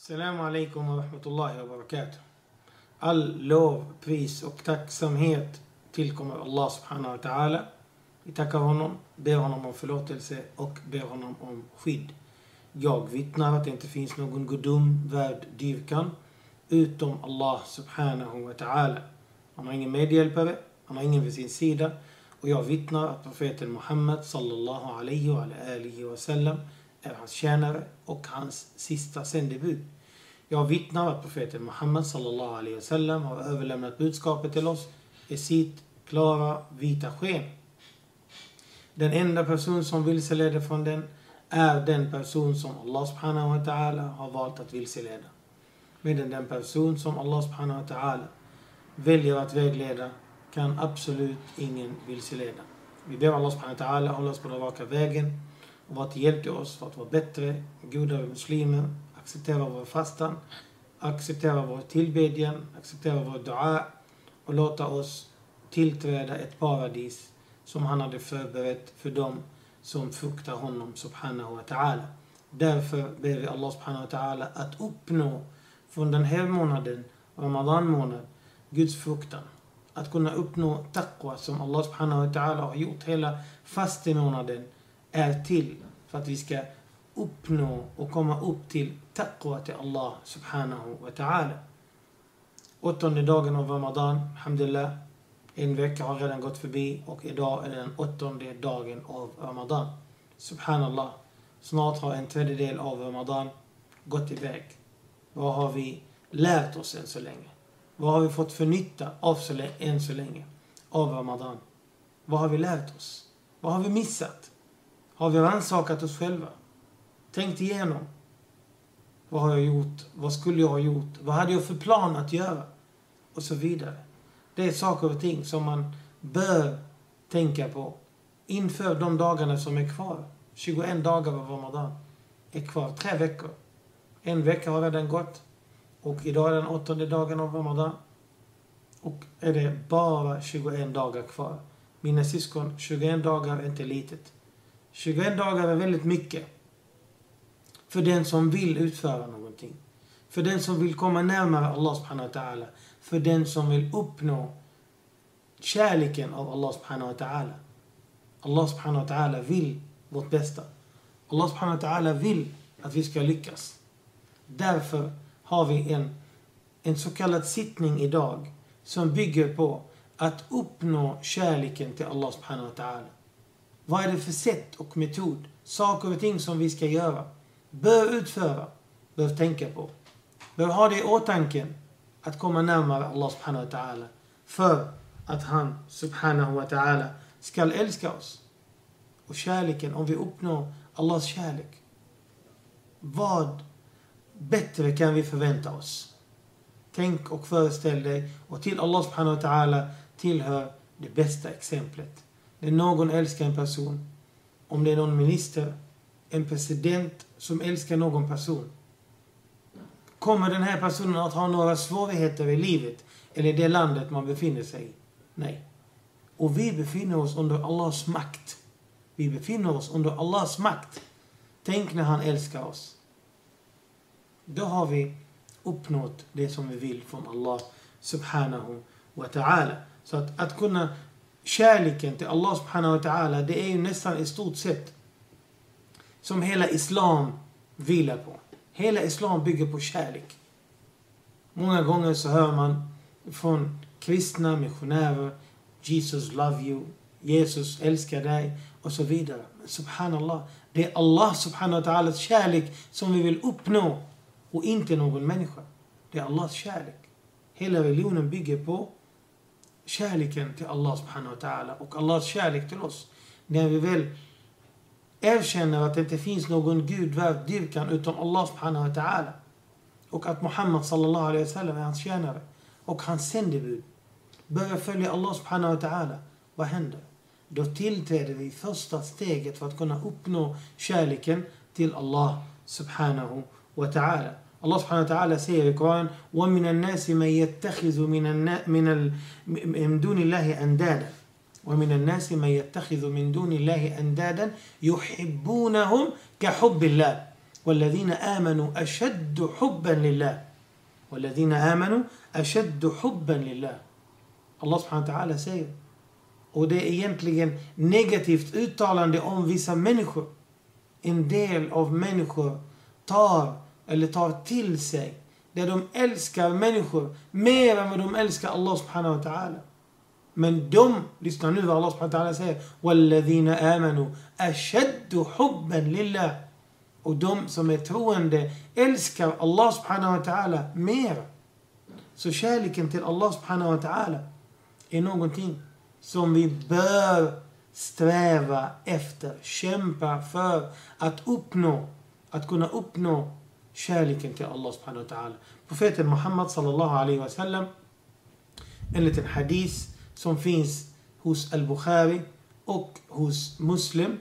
Assalamu alaikum wa rahmatullahi wa barakatuh. All lov, pris och tacksamhet tillkommer Allah subhanahu wa ta'ala. Vi tackar honom, ber honom om förlåtelse och ber honom om skydd. Jag vittnar att det inte finns någon gudom värd dyrkan utom Allah subhanahu wa ta'ala. Han har ingen medhjälpare, han har ingen vid sin sida och jag vittnar att profeten Muhammed sallallahu alaihi wa alihi wa sallam är hans tjänare och hans sista sändebud. Jag vittnar att profeten Muhammed sallallahu alaihi wasallam har överlämnat budskapet till oss i sitt klara vita sken. Den enda person som vilseleder från den är den person som Allah subhanahu wa ta'ala har valt att vilseleda. Medan den person som Allah subhanahu wa ta'ala väljer att vägleda kan absolut ingen vilseleda. Vi ber Allah subhanahu wa ta'ala hålla oss på den raka vägen och vara till hjälp till oss för att vara bättre, godare muslimer, acceptera vår fastan, acceptera vår tillbedjan, acceptera vår dua och låta oss tillträda ett paradis som han hade förberett för dem som fruktar honom subhanahu wa ta'ala. Därför ber vi Allah subhanahu wa ta'ala att uppnå från den här månaden, Ramadan månad, Guds fruktan. Att kunna uppnå taqwa som Allah subhanahu wa ta'ala har gjort hela fastemånaden är till för att vi ska uppnå och komma upp till taqwa till Allah subhanahu wa ta'ala. Åttonde dagen av Ramadan, alhamdulillah. En vecka har redan gått förbi och idag är den åttonde dagen av Ramadan. Subhanallah. Snart har en tredjedel av Ramadan gått iväg. Vad har vi lärt oss än så länge? Vad har vi fått för nytta av så länge, än så länge av Ramadan? Vad har vi lärt oss? Vad har vi missat? Har vi rannsakat oss själva? Tänkt igenom. Vad har jag gjort? Vad skulle jag ha gjort? Vad hade jag för plan att göra? Och så vidare. Det är saker och ting som man bör tänka på inför de dagarna som är kvar. 21 dagar av Ramadan är kvar. Tre veckor. En vecka har redan gått. Och idag är den åttonde dagen av Ramadan. Och är det bara 21 dagar kvar. Mina syskon, 21 dagar är inte litet. 21 dagar är väldigt mycket. För den som vill utföra någonting. För den som vill komma närmare Allah subhanahu wa ta'ala. För den som vill uppnå kärleken av Allah subhanahu wa ta'ala. Allah subhanahu wa ta'ala vill vårt bästa. Allah subhanahu wa ta'ala vill att vi ska lyckas. Därför har vi en, en så kallad sittning idag som bygger på att uppnå kärleken till Allah subhanahu wa ta'ala. Vad är det för sätt och metod, saker och ting som vi ska göra, bör utföra, bör tänka på. Bör ha det i åtanke att komma närmare Allah subhanahu wa ta'ala för att han subhanahu wa ta'ala skall älska oss. Och kärleken, om vi uppnår Allahs kärlek, vad bättre kan vi förvänta oss? Tänk och föreställ dig och till Allah subhanahu wa ta'ala tillhör det bästa exemplet. När någon älskar en person, om det är någon minister, en president som älskar någon person. Kommer den här personen att ha några svårigheter i livet eller i det landet man befinner sig i? Nej. Och vi befinner oss under Allahs makt. Vi befinner oss under Allahs makt. Tänk när han älskar oss. Då har vi uppnått det som vi vill från Allah subhanahu wa ta'ala. Så att, att kunna kärleken till Allah subhanahu wa ta'ala, det är ju nästan i stort sett som hela islam vilar på. Hela islam bygger på kärlek. Många gånger så hör man från kristna missionärer. Jesus love you. Jesus älskar dig. Och så vidare. Men subhanallah. Det är Allah subhanahu wa ta'alas kärlek som vi vill uppnå. Och inte någon människa. Det är Allahs kärlek. Hela religionen bygger på kärleken till Allah subhanahu wa ta'ala och Allahs kärlek till oss. När vi väl erkänner att det inte finns någon Gud värd dyrkan utom Allah subhanahu wa ta'ala. Och att Muhammad sallallahu alaihi wasallam är hans tjänare och hans sändebud. Börjar följa Allah subhanahu wa ta'ala. Vad händer? Då tillträder vi första steget för att kunna uppnå kärleken till Allah subhanahu wa ta'ala. الله سبحانه وتعالى سي القرآن ومن الناس من يتخذ من النا من ال من دون الله أندادا. ومن الناس من يتخذ من دون الله أندادا يحبونهم كحب الله. والذين آمنوا أشد حبا لله. والذين آمنوا أشد حبا لله. الله سبحانه وتعالى سي وده egentligen negativt uttalande om vissa människor. En del av människor tar eller tar till sig där de älskar människor mer än vad de älskar Allah subhanahu wa ta'ala. Men de, lyssna nu vad Allah subhanahu wa ta'ala säger. وَالَّذِينَ آمَنُوا أَشَدُّ حُبًّا لِلَّهِ Och de som är troende älskar Allah subhanahu wa ta'ala mer. Så kärleken till Allah subhanahu wa ta'ala är någonting som vi bör sträva efter, kämpa för att uppnå, att kunna uppnå شالك انت الله سبحانه وتعالى. بفية محمد صلى الله عليه وسلم إن الحديث سون فينس هوس البخاري أوك هوس مسلم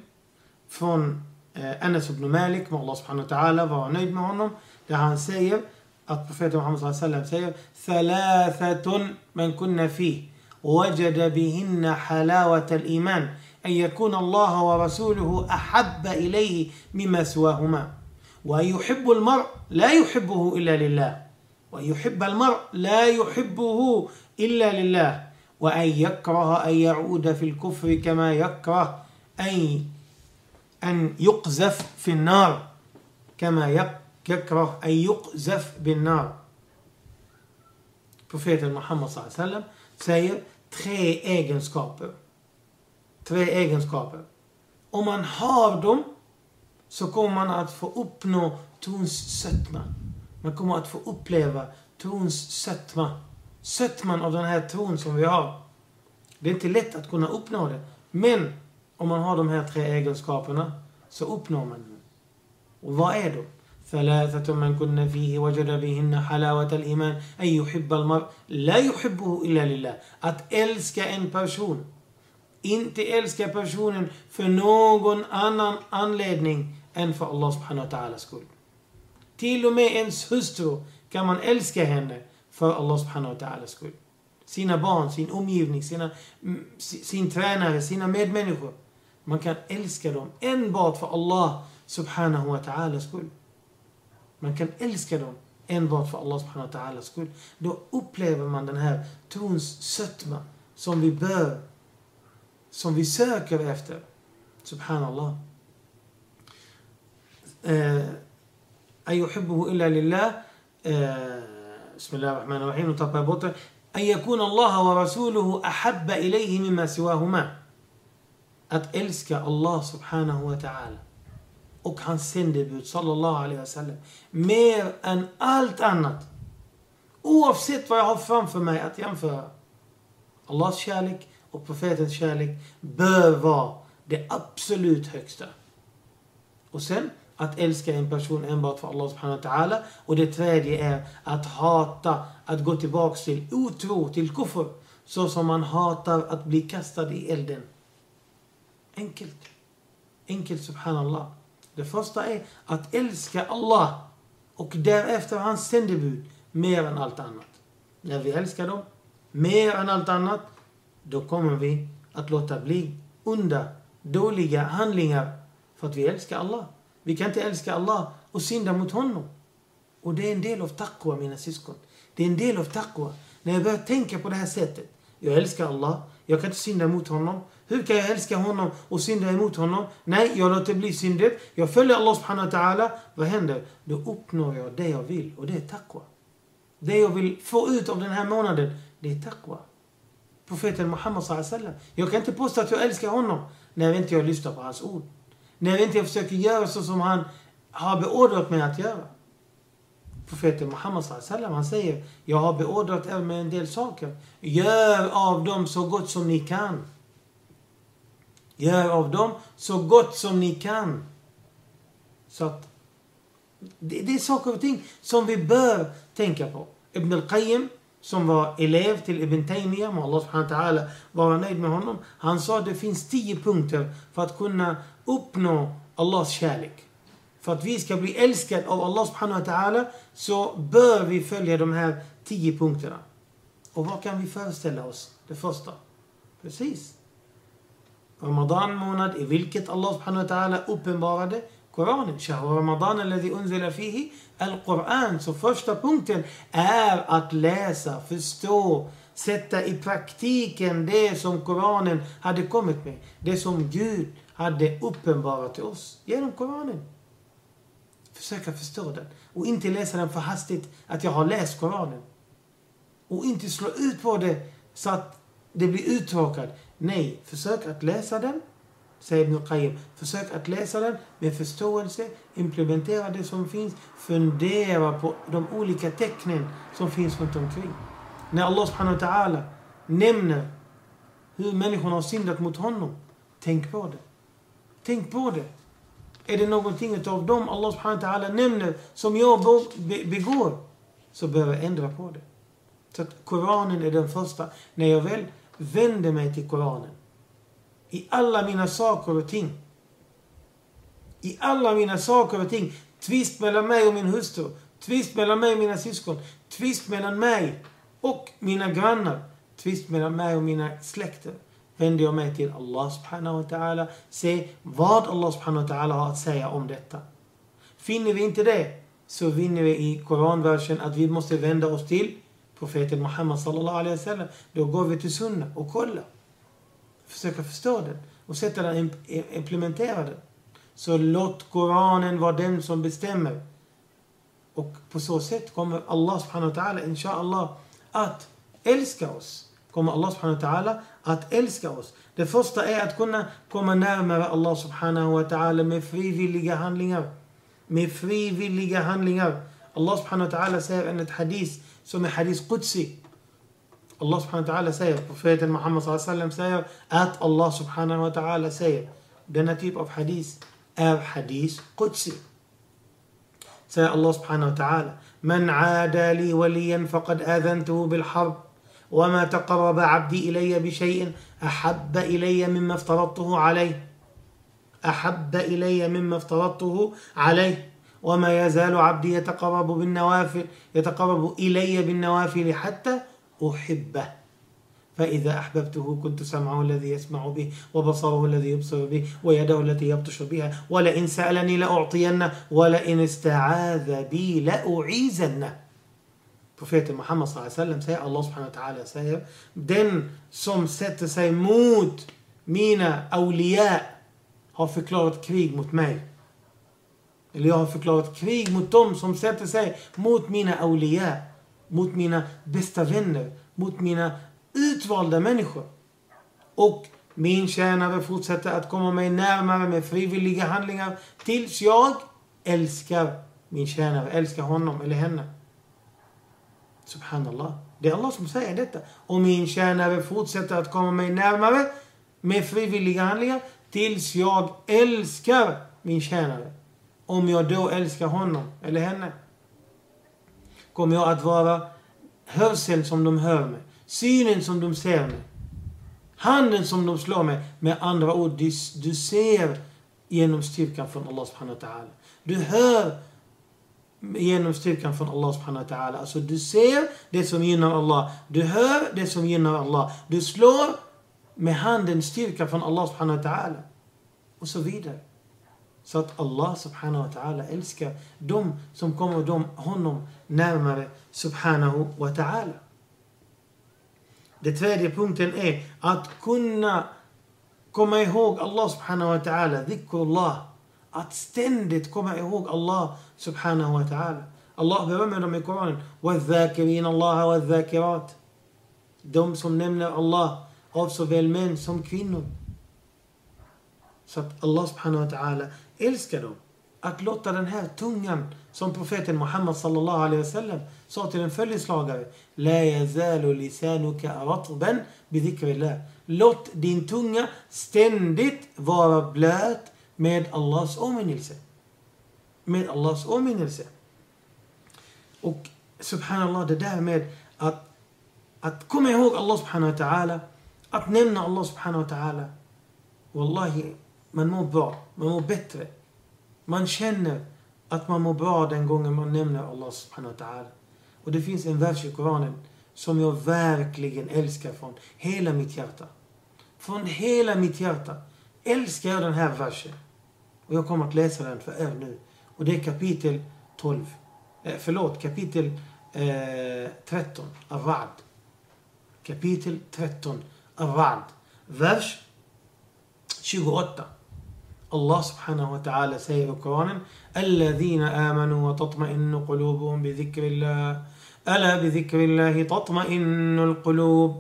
فون أنس بن مالك مع الله سبحانه وتعالى ونجم عنهم دعان سير بفية محمد صلى الله عليه وسلم سير ثلاثة من كنا فيه وجد بهن حلاوة الإيمان أن يكون الله ورسوله أحب إليه مما سواهما. وأن يحب المرء لا يحبه إلا لله وأن يحب المرء لا يحبه إلا لله وأن يكره أن يعود في الكفر كما يكره أن أن يقذف في النار كما يكره أن يقذف بالنار Profeten Muhammad sallam säger tre egenskaper. Tre egenskaper. Om man har dem så kommer man att få uppnå trons sötma. Man kommer att få uppleva trons sötma. Sötman av den här tron som vi har. Det är inte lätt att kunna uppnå det. Men om man har de här tre egenskaperna så uppnår man det. Och vad är de? ثلاثة من كن فيه وجد بهن حلاوة الإيمان أن يحب المرء لا يحبه إلا لله Att älska en person. inte älska personen för någon annan anledning än för Allah subhanahu wa ta'alas skull. Till och med ens hustru kan man älska henne för Allah subhanahu wa ta'alas skull. Sina barn, sin omgivning, sina, mm, sin tränare, sina medmänniskor. Man kan älska dem enbart för Allah subhanahu wa ta'alas skull. Man kan älska dem enbart för Allah subhanahu wa ta'alas skull. Då upplever man den här trons sötma som vi bör, som vi söker efter. Subhanallah. أن يحبه إلا لله بسم الله الرحمن الرحيم نطبق بطر أن يكون الله ورسوله أحب إليه مما سواهما Att älska Allah subhanahu wa ta'ala och hans sändebud sallallahu alaihi wasallam mer än allt annat. Oavsett vad jag har framför mig att jämföra. Allahs kärlek och profetens kärlek bör vara det absolut högsta. Och sen att älska en person enbart för Allah subhanahu wa ta'ala. Och det tredje är att hata, att gå tillbaks till otro, till kufr. Så som man hatar att bli kastad i elden. Enkelt. Enkelt subhanallah. Det första är att älska Allah och därefter hans sändebud mer än allt annat. När vi älskar dem mer än allt annat, då kommer vi att låta bli onda, dåliga handlingar för att vi älskar Allah. Vi kan inte älska Allah och synda mot honom. Och det är en del av taqwa, mina syskon. Det är en del av taqwa. När jag börjar tänka på det här sättet. Jag älskar Allah. Jag kan inte synda mot honom. Hur kan jag älska honom och synda emot honom? Nej, jag låter bli syndet. Jag följer Allah subhanahu wa ta'ala. Vad händer? Då uppnår jag det jag vill och det är taqwa. Det jag vill få ut av den här månaden, det är taqwa. Profeten Muhammed wasallam. Jag kan inte påstå att jag älskar honom när inte jag lyssnar på hans ord. När inte jag försöker göra så som han har beordrat mig att göra. Profeten Muhammed sallam, han säger Jag har beordrat er med en del saker. Gör av dem så gott som ni kan. Gör av dem så gott som ni kan. Så att det, det är saker och ting som vi bör tänka på. Ibn al-Qayyim, som var elev till Ibn Taymiyyah, må Allah subhanahu wa ta'ala vara nöjd med honom. Han sa att det finns tio punkter för att kunna uppnå Allahs kärlek. För att vi ska bli älskade av Allah subhanahu wa ta'ala så bör vi följa de här tio punkterna. Och vad kan vi föreställa oss? Det första. Precis. Ramadan månad i vilket Allah subhanahu wa ta'ala uppenbarade Koranen. Shahr Ramadan alladhi unzila fihi al-Quran. Så första punkten är att läsa, förstå, sätta i praktiken det som Koranen hade kommit med. Det som Gud hade uppenbarat till oss genom Koranen. Försöka förstå den. Och inte läsa den för hastigt att jag har läst Koranen. Och inte slå ut på det så att det blir uttråkat. Nej, försök att läsa den, säger Ibn Qayyim. Försök att läsa den med förståelse, implementera det som finns, fundera på de olika tecknen som finns runt omkring. När Allah subhanahu wa ta'ala nämner hur människorna har syndat mot honom, tänk på det. Tänk på det. Är det någonting av dem Allah subhanahu wa ta'ala nämner som jag begår, så behöver jag ändra på det. Så att Koranen är den första. När jag väl vänder mig till Koranen, i alla mina saker och ting, i alla mina saker och ting, tvist mellan mig och min hustru, tvist mellan mig och mina syskon, tvist mellan mig och mina grannar, tvist mellan mig och mina släkter vänder jag mig till Allah subhanahu wa ta'ala. Se vad Allah subhanahu wa ta'ala har att säga om detta. Finner vi inte det så vinner vi i Koranversen att vi måste vända oss till profeten Muhammad sallallahu alaihi wasallam. Då går vi till sunna och kollar. Försöka förstå den och sätta den, implementera den. Så låt Koranen vara den som bestämmer. Och på så sätt kommer Allah subhanahu wa ta'ala inshallah att älska oss. Kommer Allah subhanahu wa ta'ala att älska oss. Det första är att kunna komma närmare Allah subhanahu wa ta'ala med frivilliga handlingar. Med frivilliga handlingar. Allah subhanahu wa ta'ala säger enligt hadith som är hadith Qudsi. الله سبحانه وتعالى سير. بروفيت محمد صلى الله عليه وسلم سير. آت الله سبحانه وتعالى سير. Gonna نتيب اوف حديث اب حديث قدسي سير الله سبحانه وتعالى. من عادى لي وليا فقد اذنته بالحرب وما تقرب عبدي الي بشيء احب الي مما افترضته عليه. احب الي مما افترضته عليه. وما يزال عبدي يتقرب بالنوافل يتقرب الي بالنوافل حتى احبه فإذا أحببته كنت سمعه الذي يسمع به وبصره الذي يبصر به ويده التي يبطش بها ولئن سألني لأعطينه ولئن استعاذ بي لأعيذنه profeten Muhammed sallam säger, Allah subhanahu wa ta'ala säger, den som sätter sig mot mina awliya har förklarat krig mot mig. Eller jag har förklarat krig mot dem som sätter sig mot mina awliya, mot mina bästa vänner, mot mina utvalda människor. Och min tjänare fortsätter att komma mig närmare med frivilliga handlingar tills jag älskar min tjänare, älskar honom eller henne. Subhanallah. Det är Allah som säger detta. Och min tjänare fortsätter att komma mig närmare med frivilliga handlingar tills jag älskar min tjänare. Om jag då älskar honom eller henne kommer jag att vara hörseln som de hör med, synen som de ser med, handen som de slår med. Med andra ord, du, du ser genom styrkan från Allah subhanahu wa ta'ala. Du hör genom styrkan från Allah subhanahu wa ta'ala. Alltså du ser det som gynnar Allah. Du hör det som gynnar Allah. Du slår med handen styrka från Allah subhanahu wa ta'ala. Och så vidare. Så att Allah subhanahu wa ta'ala älskar de som kommer dem, honom närmare subhanahu wa ta'ala. Det tredje punkten är att kunna komma ihåg Allah subhanahu wa ta'ala, dhikrullah. Att ständigt komma ihåg Allah subhanahu wa ta'ala. Allah berömmer dem i Koranen. وَالذَّاكِرِينَ اللَّهَ وَالذَّاكِرَاتِ De som nämner Allah av såväl män som kvinnor. Så att Allah subhanahu wa ta'ala älskar dem. Att låta den här tungan, som profeten Muhammad sallallahu alaihi wasallam sa till en följeslagare. La yazalu lisanuka ratban bidhikrillah. Låt din tunga ständigt vara blöt med Allahs åminnelse. Med Allahs åminnelse. Och subhanallah, det där med att, att komma ihåg Allah subhanahu wa ta'ala, att nämna Allah subhanahu wa ta'ala. Wallahi, man mår bra, man mår bättre. Man känner att man mår bra den gången man nämner Allah subhanahu wa ta'ala. Och det finns en vers i Koranen som jag verkligen älskar från hela mitt hjärta. Från hela mitt hjärta älskar jag den här versen. Och jag kommer att läsa den för er nu. Och det är kapitel 12. Eh, förlåt, kapitel eh, 13, Ar-Ra'd. Kapitel 13, Ar-Ra'd. Vers 28. الله سبحانه وتعالى سيذكرنا الذين آمنوا وتطمئن قلوبهم بذكر الله. ألا بذكر الله تطمئن القلوب.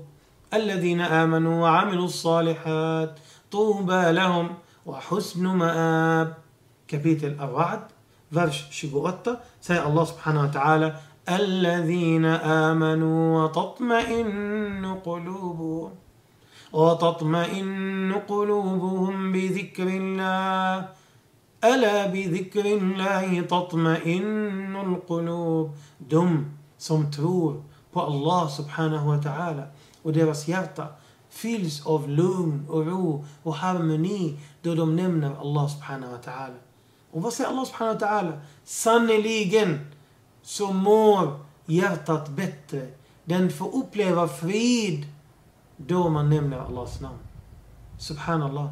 الذين آمنوا وعملوا الصالحات طوبى لهم وحسن مآب. كابيتل الرعد فرش شيبوتا سي الله سبحانه وتعالى الذين آمنوا وتطمئن قلوبهم. وتطمئن قلوبهم بذكر الله ألا بذكر الله تطمئن القلوب De som tror på Allah subhanahu wa ta'ala och deras hjärta fylls av lugn och ro och harmoni då de nämner Allah subhanahu wa ta'ala. Och vad säger Allah subhanahu wa ta'ala? Sannerligen så mår hjärtat bättre. Den får uppleva frid då man nämner Allahs namn. Subhanallah.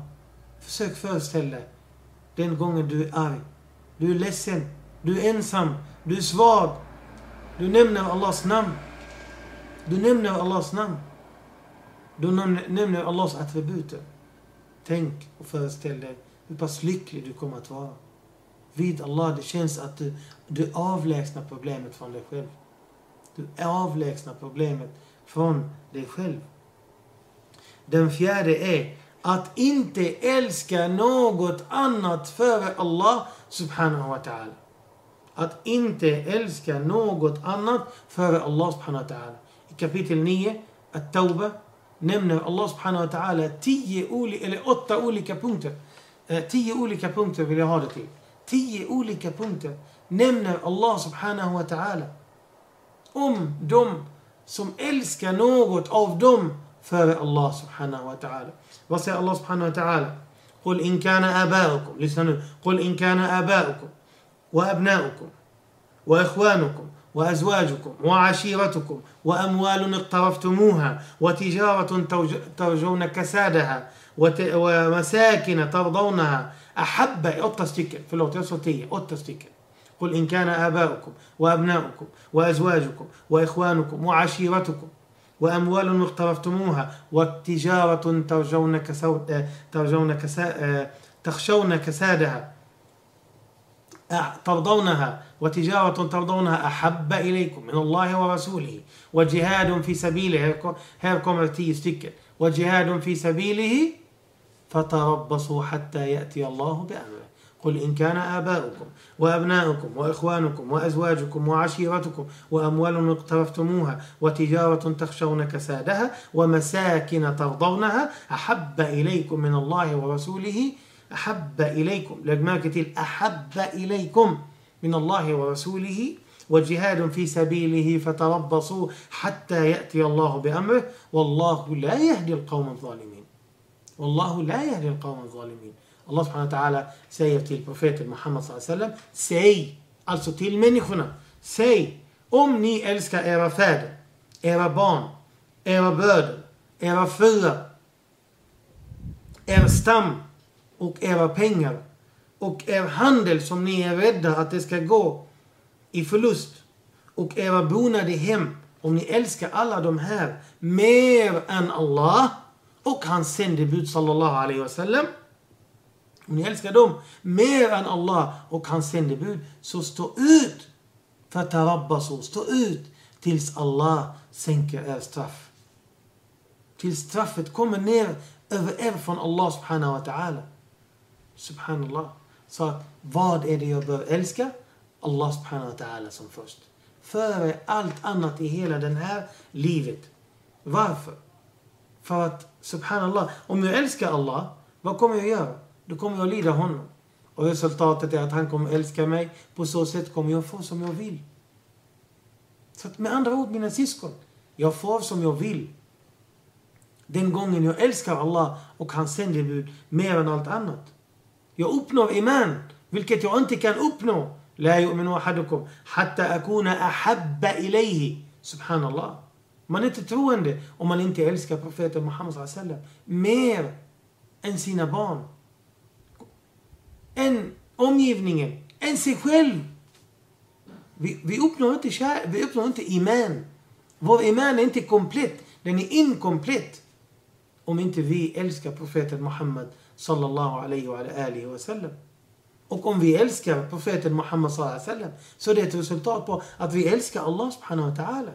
Försök föreställa dig den gången du är arg. Du är ledsen. Du är ensam. Du är svag. Du nämner Allahs namn. Du nämner Allahs namn. Du nämner Allahs attributer. Tänk och föreställ dig hur pass lycklig du kommer att vara. Vid Allah, det känns att du, du avlägsnar problemet från dig själv. Du avlägsnar problemet från dig själv. Den fjärde är att inte älska något annat före Allah subhanahu wa ta'ala. Att inte älska något annat före Allah subhanahu wa ta'ala. I kapitel 9, At-Tawbah, nämner Allah subhanahu wa ta'ala tio olika, eller åtta olika punkter. Eh, tio olika punkter vill jag ha det till. Tio olika punkter nämner Allah subhanahu wa ta'ala. Om de som älskar något av dem فارع الله سبحانه وتعالى. وصي الله سبحانه وتعالى. قل إن كان آباؤكم قل إن كان آباؤكم وأبناؤكم وإخوانكم وأزواجكم وعشيرتكم وأموال اقترفتموها وتجارة ترجون كسادها ومساكن ترضونها. أحب أوتستيكل في اللغة الصوتية أوتستيكل قل إن كان آباؤكم وأبناؤكم وأزواجكم وإخوانكم وعشيرتكم وأموال اقترفتموها وتجارة ترجون كسو ترجون كسا تخشون كسادها ترضونها وتجارة ترضونها أحب إليكم من الله ورسوله. وجهاد في سبيله stycken وجهاد في سبيله فتربصوا حتى يأتي الله بأمره. قل إن كان آباؤكم وأبناؤكم وإخوانكم وأزواجكم وعشيرتكم وأموال اقترفتموها وتجارة تخشون كسادها ومساكن ترضونها أحب إليكم من الله ورسوله أحب إليكم. لجماكة أحب إليكم من الله ورسوله وجهاد في سبيله فتربصوا حتى يأتي الله بأمره. والله لا يهدي القوم الظالمين. والله لا يهدي القوم الظالمين. Allah subhanahu wa ta'ala säger till profeten Muhammed wasallam Säg, alltså till människorna, säg om ni älskar era fäder, era barn, era bröder, era fruar, er stam och era pengar och er handel som ni är rädda att det ska gå i förlust och era bonade hem, om ni älskar alla de här mer än Allah och hans sändebud sallallahu alaihi wasallam om ni älskar dem mer än Allah och hans sändebud, så stå ut Fatarabbasu. Stå ut tills Allah sänker er straff. Tills straffet kommer ner över er från Allah subhanahu wa ta'ala. Subhanallah. Så vad är det jag bör älska? Allah subhanahu wa ta'ala som först. Före allt annat i hela det här livet. Varför? För att, subhanallah, om jag älskar Allah, vad kommer jag göra? Då kommer jag lyda honom. Och resultatet är att han kommer älska mig. På så sätt kommer jag få som jag vill. Så att med andra ord, mina syskon, jag får som jag vill. Den gången jag älskar Allah och hans sändebud mer än allt annat. Jag uppnår iman, vilket jag inte kan uppnå. لا يؤمن أحدكم حتى أكون أحب إليه Subhanallah. Man är inte troende om man inte älskar profeten Muhammed sallam mer än sina barn. Än omgivningen, än sig själv. Vi, vi, uppnår inte kär, vi uppnår inte iman. Vår iman är inte komplett, den är inkomplett. Om inte vi älskar profeten Muhammed sallallahu alaihi wa alihi wa sallam. Och om vi älskar profeten Muhammed sallallahu alaihi wa sallam så är det ett resultat på att vi älskar Allah subhanahu wa ta'ala.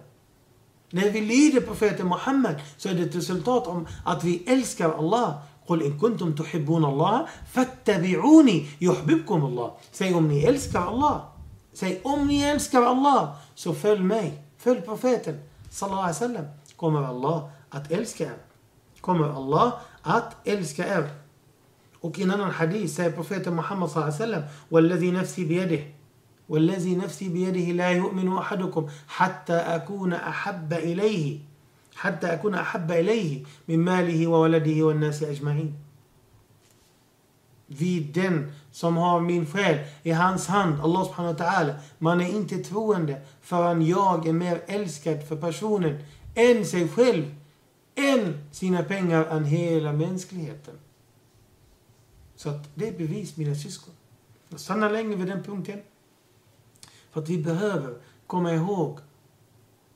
När vi lyder profeten Muhammed så är det ett resultat om att vi älskar Allah. قل إن كنتم تحبون الله فاتبعوني يحببكم الله. سي أمني إلسك الله. سي أمني إلسك الله. سو فل مي فل بروفيتن صلى الله عليه وسلم. كما الله أت إلسك كما الله أت إلسك وكي نرى الحديث سي بروفيتن محمد صلى الله عليه وسلم والذي نفسي بيده. والذي نفسي بيده لا يؤمن أحدكم حتى أكون أحب إليه. حتى أكون أحب إليه من ماله وولده والناس أجمعين vid den som har min själ i hans hand, Allah subhanahu wa ta'ala. Man är inte troende förrän jag är mer älskad för personen än sig själv, än sina pengar, än hela mänskligheten. Så att det är bevis, mina syskon. Jag stannar länge vid den punkten. För att vi behöver komma ihåg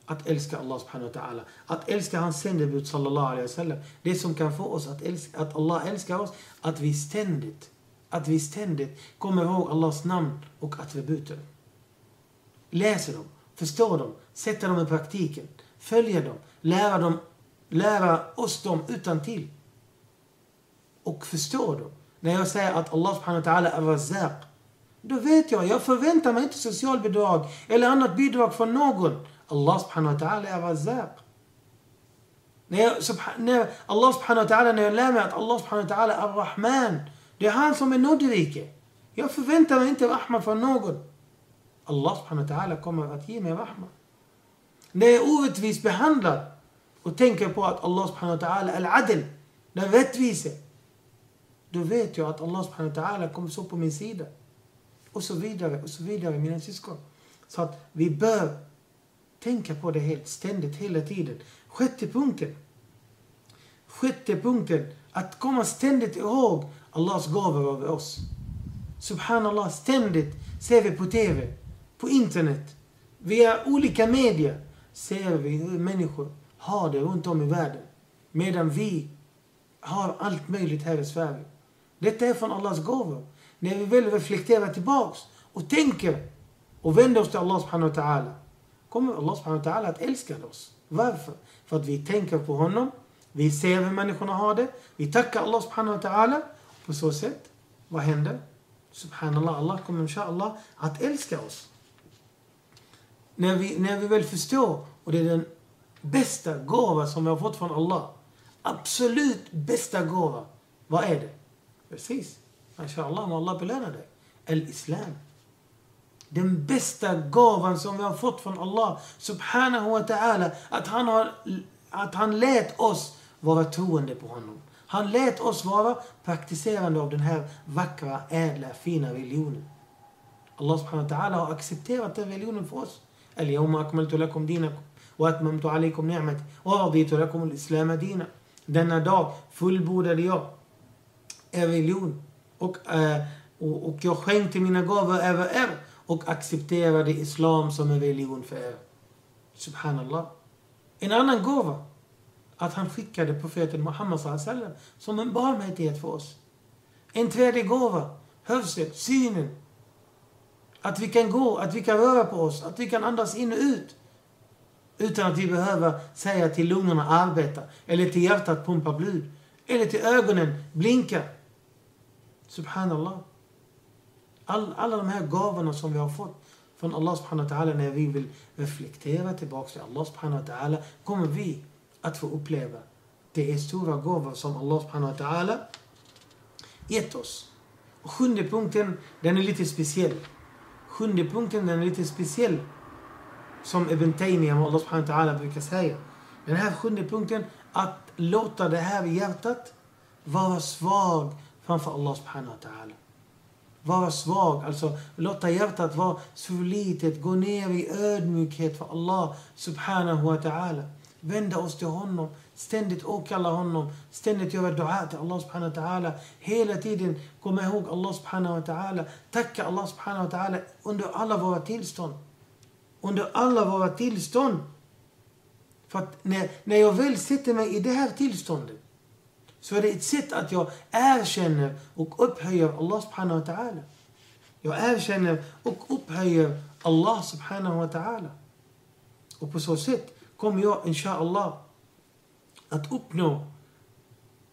att älska Allah subhanahu wa ta'ala. Att älska hans sändebud sallallahu alaihi wasallam. Det som kan få oss att, älska, att Allah älskar oss, att vi ständigt, att vi ständigt kommer ihåg Allahs namn och attributer. Läser dem, förstår dem, sätter dem i praktiken, följer dem, lära, dem, lära oss dem utan till Och förstår dem. När jag säger att Allah subhanahu wa ta'ala är razzaq, då vet jag, jag förväntar mig inte socialbidrag eller annat bidrag från någon. Allah subhanahu wa ta'ala är razzaq. När, jag, när Allah subhanahu wa ta'ala, när jag lär mig att Allah subhanahu wa ta'ala är rahman, det är han som är nådrike. Jag förväntar mig inte rahma från någon. Allah subhanahu wa ta'ala kommer att ge mig rahma. När jag är orättvist behandlad och tänker på att Allah subhanahu wa ta'ala är al-adl, den rättvise, då vet jag att Allah subhanahu wa ta'ala kommer stå på min sida. Och så vidare, och så vidare, mina syskon. Så att vi bör tänka på det helt, ständigt, hela tiden. Sjätte punkten. Sjätte punkten. Att komma ständigt ihåg Allahs gåvor över oss. Subhanallah, ständigt ser vi på TV, på internet, via olika medier ser vi hur människor har det runt om i världen. Medan vi har allt möjligt här i Sverige. Detta är från Allahs gåvor. När vi väl reflekterar tillbaks och tänker och vänder oss till Allah subhanahu wa ta'ala kommer Allah subhanahu wa ta'ala att älska oss. Varför? För att vi tänker på honom, vi ser hur människorna har det, vi tackar Allah subhanahu wa ta'ala. På så sätt, vad händer? Subhanallah, Allah kommer inshallah att älska oss. När vi, när vi väl förstår, och det är den bästa gåva som vi har fått från Allah. Absolut bästa gåva. Vad är det? Precis. Inshallah, må Allah belöna dig. El-Islam Den bästa gåvan som vi har fått från Allah subhanahu wa ta'ala. Att han, har, att han lät oss vara troende på honom. Han lät oss vara praktiserande av den här vackra, ädla, fina religionen. Allah subhanahu wa ta'ala har accepterat den religionen för oss. اليوم أكملت لكم دينكم وأتممت عليكم نعمتي ورضيت لكم الإسلام دينا. Denna dag fullbordade jag er religion och, äh, och, och jag skänkte mina gåvor över er och accepterade islam som en religion för er. Subhanallah. En annan gåva, att han skickade profeten Muhammed sallam som en barmhärtighet för oss. En tredje gåva, hörsel, synen. Att vi kan gå, att vi kan röra på oss, att vi kan andas in och ut. Utan att vi behöver säga till lungorna arbeta, eller till hjärtat pumpa blod, eller till ögonen blinka. Subhanallah. All, alla de här gåvorna som vi har fått från Allah subhanahu wa ta'ala när vi vill reflektera tillbaka till Allah subhanahu wa ta'ala kommer vi att få uppleva. Det är stora gåvor som Allah subhanahu wa ta'ala gett oss. Och sjunde punkten, den är lite speciell. Sjunde punkten, den är lite speciell. Som Ibn Taymiyyah, och Allah subhanahu wa ta'ala brukar säga. Den här sjunde punkten, att låta det här hjärtat vara svag framför Allah subhanahu wa ta'ala. Vara svag, alltså låta hjärtat vara så litet, gå ner i ödmjukhet för Allah subhanahu wa ta'ala. Vända oss till honom, ständigt åkalla honom, ständigt göra dua till Allah subhanahu wa ta'ala. Hela tiden komma ihåg Allah subhanahu wa ta'ala. Tacka Allah subhanahu wa ta'ala under alla våra tillstånd. Under alla våra tillstånd. För att när, när jag väl sätter mig i det här tillståndet så är det ett sätt att jag erkänner och upphöjer Allah subhanahu wa ta'ala. Jag erkänner och upphöjer Allah subhanahu wa ta'ala. Och på så sätt kommer jag, inshallah, att uppnå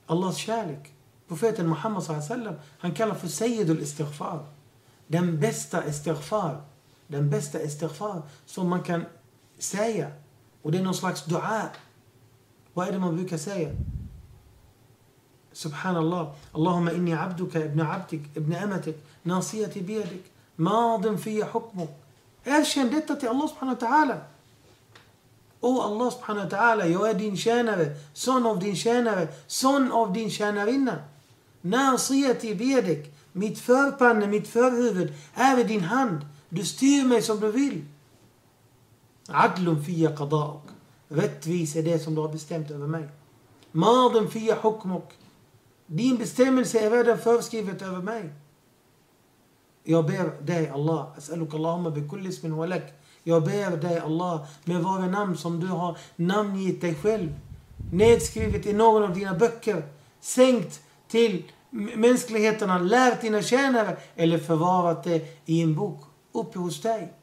Allahs kärlek. Profeten Muhammad sallam, han kallar för Sayyidul istighfar. Den bästa istighfar. Den bästa istighfar som man kan säga. Och det är någon slags dua. Vad är det man brukar säga? سبحان الله اللهم إني عبدك ابن عبدك ابن أمتك ناصيتي بيدك ماض في حكمك Erkänn detta till Allah subhanahu wa ta'ala. O Allah subhanahu wa ta'ala, jag är din tjänare, son av din tjänare, son av din tjänarinna. Nasiyati biedik, mitt förpanne, mitt förhuvud är i din hand. Du styr mig som du vill. Adlun fia qada'uk. Rättvis är det som du har bestämt över mig. Maden fia hukmuk. Din bestämmelse är redan förskrivet över mig. Jag ber dig Allah, as'aluk Allahumma bi kulli ismin walak. Jag ber dig Allah med våra namn som du har namngett dig själv. Nedskrivet i någon av dina böcker. Sänkt till mänskligheterna, lärt dina tjänare eller förvarat det i en bok uppe hos dig.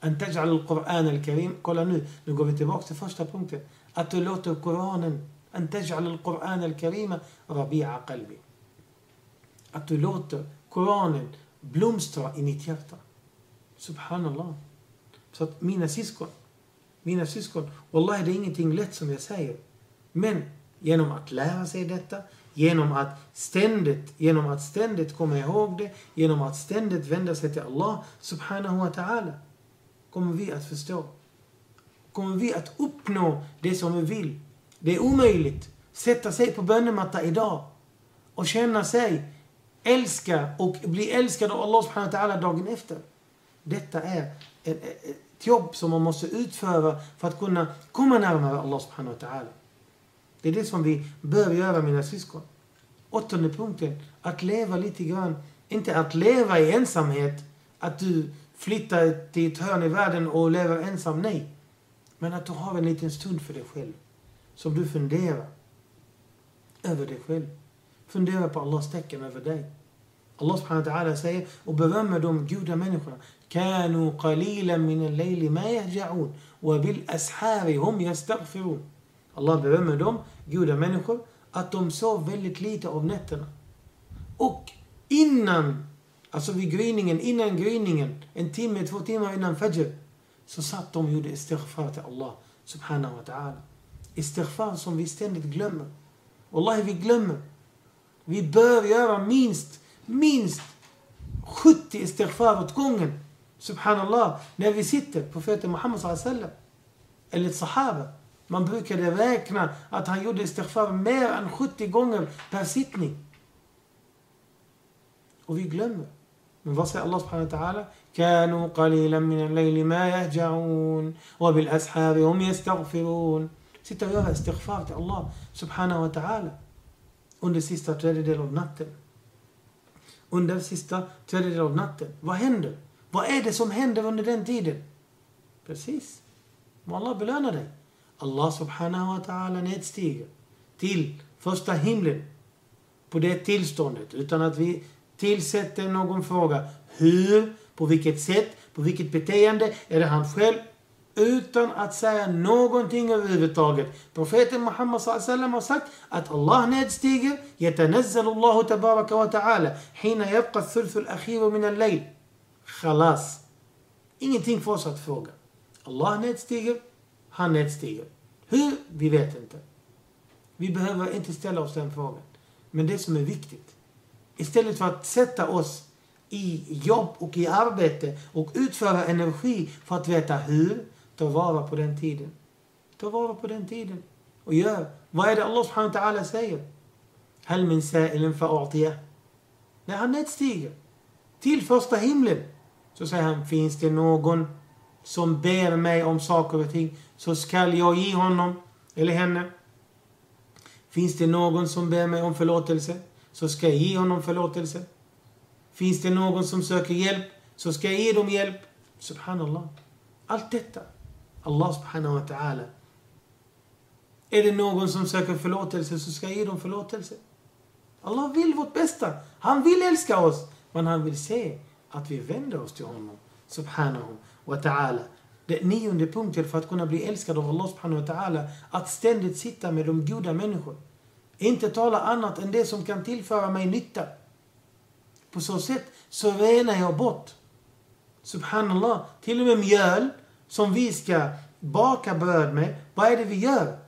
al-Qur'an al-Karim. Kolla nu, nu går vi tillbaka till första punkten. Att du låter Koranen أن تجعل القرآن الكريم ربيع قلبي. Att du låter Koranen blomstra i mitt hjärta. Subhanallah. Så att mina syskon, mina syskon, Wallahi det är ingenting lätt som jag säger. Men genom att lära sig detta, genom att ständigt, genom att ständigt komma ihåg det, genom att ständigt vända sig till Allah subhanahu wa ta'ala, kommer vi att förstå. Kommer vi att uppnå det som vi vill det är omöjligt. Sätta sig på bönematta idag och känna sig älska och bli älskad av Allah subhanahu wa ta'ala dagen efter. Detta är ett jobb som man måste utföra för att kunna komma närmare Allah subhanahu wa ta'ala. Det är det som vi bör göra mina syskon. Åttonde punkten, att leva lite grann, inte att leva i ensamhet, att du flyttar till ett hörn i världen och lever ensam, nej. Men att du har en liten stund för dig själv som du funderar över dig själv. Fundera på Allahs tecken över dig. Allah subhanahu wa ta'ala säger och berömmer de goda människorna. كانوا قليلا من الليل ما يهجعون وبالأسحار هم يستغفرون. Allah berömmer dem, goda människor, att de sov väldigt lite av nätterna. Och innan, alltså vid gryningen, innan gryningen, en timme, två timmar innan fajr, så satt de och gjorde istighfar till Allah subhanahu wa ta'ala istighfar som vi ständigt glömmer. Wallahi, vi glömmer. Vi bör göra minst, minst 70 istighfar åt gången. Subhanallah. När vi sitter, profeten Muhammed sallam, eller sahaba. Man brukade räkna att han gjorde istighfar mer än 70 gånger per sittning. Och vi glömmer. Men vad säger Allah subhanahu wa ta'ala? كانوا قليلا من الليل ما يهجعون وبالأسحار هم يستغفرون sitta och göra istighfar till Allah subhanahu wa ta'ala under sista tredjedelen av natten. Under sista tredjedelen av natten. Vad händer? Vad är det som händer under den tiden? Precis. Må Allah belöna dig. Allah subhanahu wa ta'ala nedstiger till första himlen på det tillståndet utan att vi tillsätter någon fråga. Hur På vilket sätt? På vilket beteende? Är det han själv? Utan att säga någonting överhuvudtaget. Profeten Muhammad sallam har sagt att Allah nedstiger. يتنزل الله تبارك وتعالى حين يبقى الثلث الأخير من الليل. Khalas. Ingenting för oss att fråga. Allah nedstiger, han nedstiger. Hur? Vi vet inte. Vi behöver inte ställa oss den frågan. Men det som är viktigt, istället för att sätta oss i jobb och i arbete och utföra energi för att veta hur, ta vara på den tiden. Ta vara på den tiden. Och gör. Vad är det Allah subhanahu wa ta'ala säger? Hal min sa'ilin fa'atiyah. När han nedstiger till första himlen så säger han, finns det någon som ber mig om saker och ting så skall jag ge honom eller henne. Finns det någon som ber mig om förlåtelse så ska jag ge honom förlåtelse. Finns det någon som söker hjälp så ska jag ge dem hjälp. Subhanallah. Allt detta. Allah subhanahu wa ta'ala. Är det någon som söker förlåtelse så ska jag ge dem förlåtelse. Allah vill vårt bästa. Han vill älska oss. Men han vill se att vi vänder oss till honom. Subhanahu wa ta'ala. Det nionde punkten för att kunna bli älskad av Allah subhanahu wa ta'ala. Att ständigt sitta med de goda människor. Inte tala annat än det som kan tillföra mig nytta. På så sätt så renar jag bort. Subhanallah. Till och med mjöl som vi ska baka bröd med. Vad är det vi gör?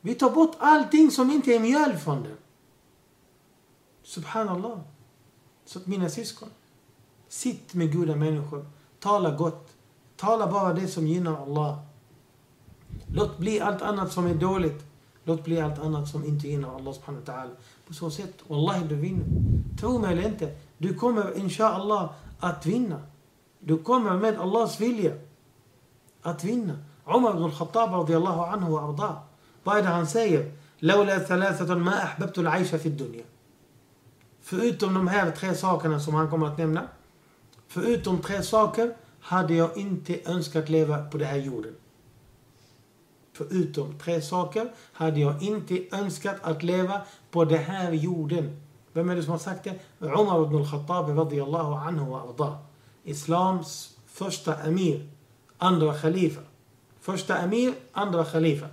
Vi tar bort allting som inte är mjöl från det. Subhanallah. Så att mina syskon. Sitt med goda människor. Tala gott. Tala bara det som gynnar Allah. Låt bli allt annat som är dåligt. Låt bli allt annat som inte gynnar Allah subhanahu wa ta'ala. På så sätt, wallahi du vinner. Tro mig eller inte, du kommer inshallah att vinna. Du kommer med Allahs vilja att vinna. Omar ibn al-Khattab radiyallahu anhu och arda. Vad är det han säger? Lawla thalathatun ma ahbabtu al-aisha fi dunya. Förutom de här tre sakerna som han kommer att nämna. Förutom tre saker hade jag inte önskat leva på den här jorden. Förutom tre saker hade jag inte önskat att leva på den här jorden. Vem är det som har sagt det? Umar ibn al-Khattab radiyallahu anhu och arda. Islams första emir. Andra khalifa. Första emir, andra khalifa.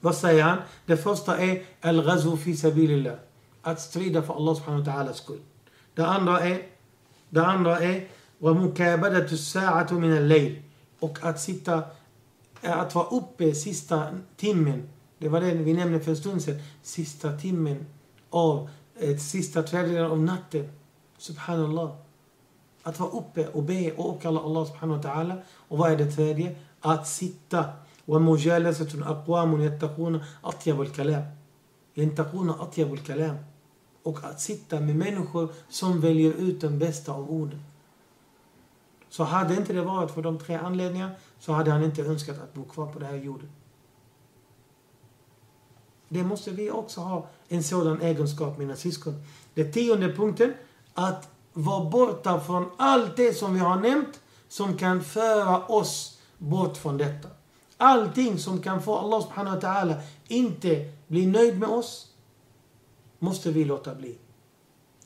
Vad säger han? Det första är al-ghazu fi sabilillah. Att strida för Allah subhanahu wa ta'alas skull. Det andra är det andra är ومكابدة الساعة من الليل. Och att sitta, att vara uppe sista timmen. Det var det vi nämnde för en stund sedan. Sista timmen av, eh, sista tredjedelen av natten. Subhanallah. Att vara uppe och be och åkalla Allah subhanahu wa ta'ala. Och vad är det tredje? Att sitta. ومجالسة أقوام يتقون أطيب الكلام. ينتقون أطيب الكلام. Och att sitta med människor som väljer ut den bästa av orden. Så hade inte det varit för de tre anledningarna så hade han inte önskat att bo kvar på den här jorden. Det måste vi också ha en sådan egenskap, mina syskon. Den tionde punkten, att vara borta från allt det som vi har nämnt som kan föra oss bort från detta. Allting som kan få Allah subhanahu wa ta'ala inte bli nöjd med oss måste vi låta bli.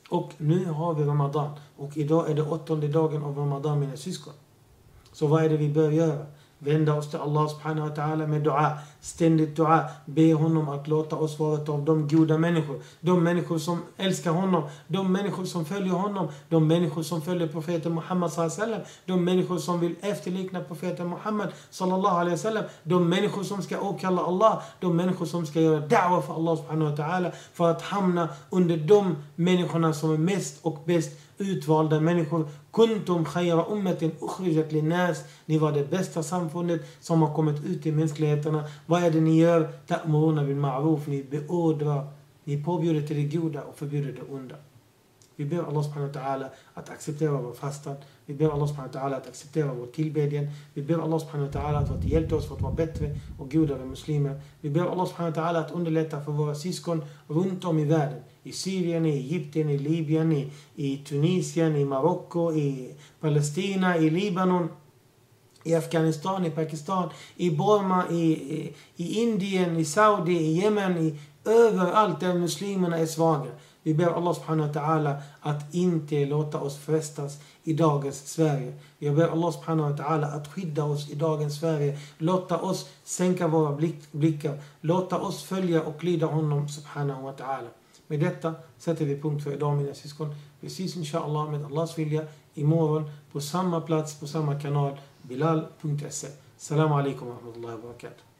Och nu har vi Ramadan. Och idag är det åttonde dagen av Ramadan, mina syskon. Så vad är det vi bör göra? Vända oss till Allah subhanahu wa ta'ala med dua. Ständigt dua. Be honom att låta oss vara av de goda människor. De människor som älskar honom. De människor som följer honom. De människor som följer profeten Muhammad sallallahu De människor som vill efterlikna profeten Muhammad sallallahu alaihi wasallam. De människor som ska åkalla Allah. De människor som ska göra da'wa för Allah subhanahu wa ta'ala. För att hamna under de människorna som är mest och bäst utvalda människor. Kuntum khayra ummatin ukhrijat linnas. Ni var det bästa samfundet som har kommit ut i mänskligheterna. Vad är det ni gör? Ta'muruna bil ma'ruf. Ni beordrar, ni påbjuder till det goda och förbjuder det onda. Vi ber Allah subhanahu wa ta'ala att acceptera vår fastan. Vi ber Allah subhanahu wa ta'ala att acceptera vår tillbedjan. Vi ber Allah subhanahu wa ta'ala att vara till hjälp oss för att vara bättre och godare muslimer. Vi ber Allah subhanahu wa ta'ala att underlätta för våra syskon runt om i världen. I Syrien, i Egypten, i Libyen, i, i Tunisien, i Marocko, i Palestina, i Libanon i Afghanistan, i Pakistan, i Burma, i, i, i Indien, i Saudi, i Yemen, i, överallt där muslimerna är svaga. Vi ber Allah subhanahu wa ta'ala att inte låta oss frestas i dagens Sverige. Jag ber Allah subhanahu wa ta'ala att skydda oss i dagens Sverige. Låta oss sänka våra blick, blickar. Låta oss följa och lyda honom subhanahu wa ta'ala. Med detta sätter vi punkt för idag mina syskon. Vi ses inshallah med Allahs vilja imorgon på samma plats, på samma kanal, bilal.se. Salam alaikum wa rahmatullahi wa barakatuh.